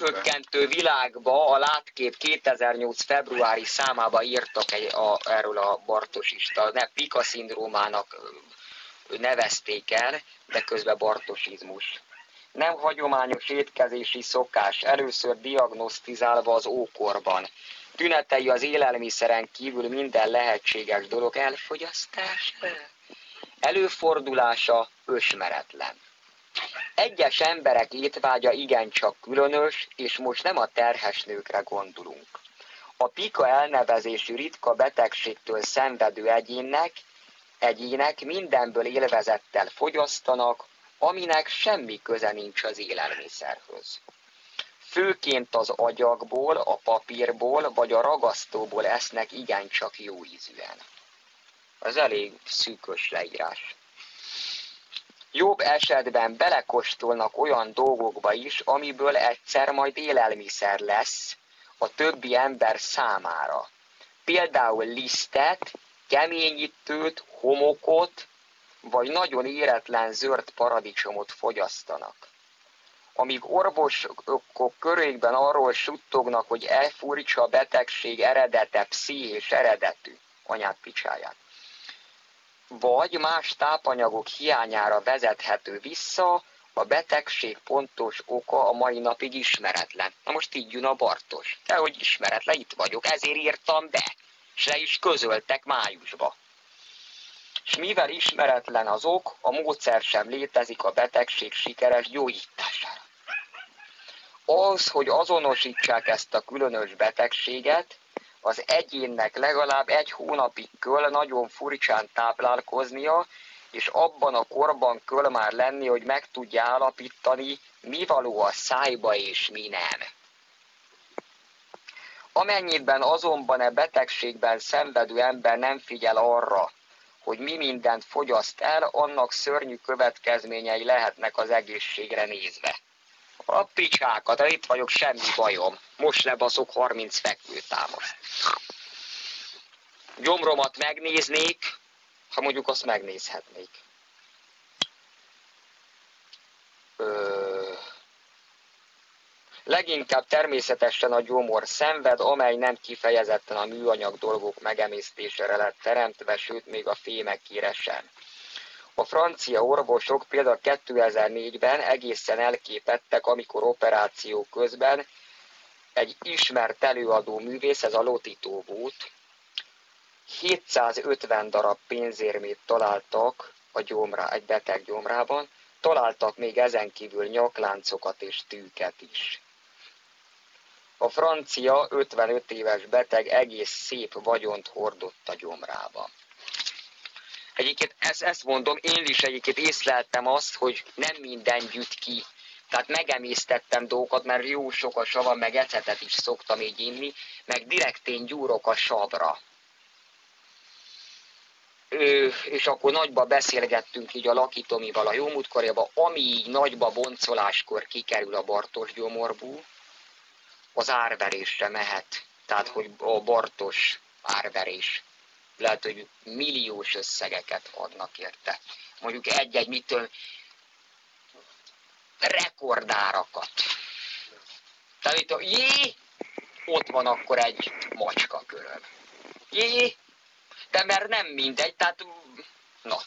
meghökkentő világba a Látkép 2008 februári számába írtak egy, a, erről a Bartosista, ne, Pika szindrómának nevezték el, de közben bartosizmus. Nem hagyományos étkezési szokás, először diagnosztizálva az ókorban. Tünetei az élelmiszeren kívül minden lehetséges dolog elfogyasztása. Előfordulása ösmeretlen. Egyes emberek étvágya igencsak különös, és most nem a terhes nőkre gondolunk. A pika elnevezésű ritka betegségtől szenvedő egyének, egyének mindenből élvezettel fogyasztanak, aminek semmi köze nincs az élelmiszerhöz. Főként az agyagból, a papírból vagy a ragasztóból esznek igencsak jó ízűen. Az elég szűkös leírás. Jobb esetben belekostolnak olyan dolgokba is, amiből egyszer majd élelmiszer lesz a többi ember számára. Például lisztet, keményítőt, homokot, vagy nagyon éretlen zöld paradicsomot fogyasztanak. Amíg orvosok körékben arról suttognak, hogy elfurcsa a betegség eredete, pszichés eredetű, anyát picsáját vagy más tápanyagok hiányára vezethető vissza, a betegség pontos oka a mai napig ismeretlen. Na most így jön a Bartos. De hogy ismeretlen, itt vagyok, ezért írtam be. És le is közöltek májusba. És mivel ismeretlen az ok, a módszer sem létezik a betegség sikeres gyógyítására. Az, hogy azonosítsák ezt a különös betegséget, az egyénnek legalább egy hónapig kell nagyon furcsán táplálkoznia, és abban a korban kell már lenni, hogy meg tudja állapítani, mi való a szájba és mi nem. Amennyiben azonban e betegségben szenvedő ember nem figyel arra, hogy mi mindent fogyaszt el, annak szörnyű következményei lehetnek az egészségre nézve. A picsákat, itt vagyok, semmi bajom. Most lebaszok 30 fekvőtámaszt. Gyomromat megnéznék, ha mondjuk azt megnézhetnék. Ö... Leginkább természetesen a gyomor szenved, amely nem kifejezetten a műanyag dolgok megemésztésére lett teremtve, sőt még a fémekére sem. A francia orvosok például 2004-ben egészen elképettek, amikor operáció közben egy ismert előadó művész, ez a Lotito volt, 750 darab pénzérmét találtak a gyomrá, egy beteg gyomrában, találtak még ezen kívül nyakláncokat és tűket is. A francia 55 éves beteg egész szép vagyont hordott a gyomrában. Egyébként ezt, ezt mondom, én is egyébként észleltem azt, hogy nem minden gyűjt ki. Tehát megemésztettem dolgokat, mert jó sok a sava, meg ecetet is szoktam így inni, meg direkt én gyúrok a savra. Ö, és akkor nagyba beszélgettünk így a lakitomival a jómútkorjában, ami így nagyba boncoláskor kikerül a Bartos gyomorból, az árverésre mehet. Tehát, hogy a Bartos árverés lehet, hogy milliós összegeket adnak érte. Mondjuk egy-egy mitől rekordárakat. Tehát itt a jé, ott van akkor egy macska köröm. Jé, de mert nem mindegy, tehát na,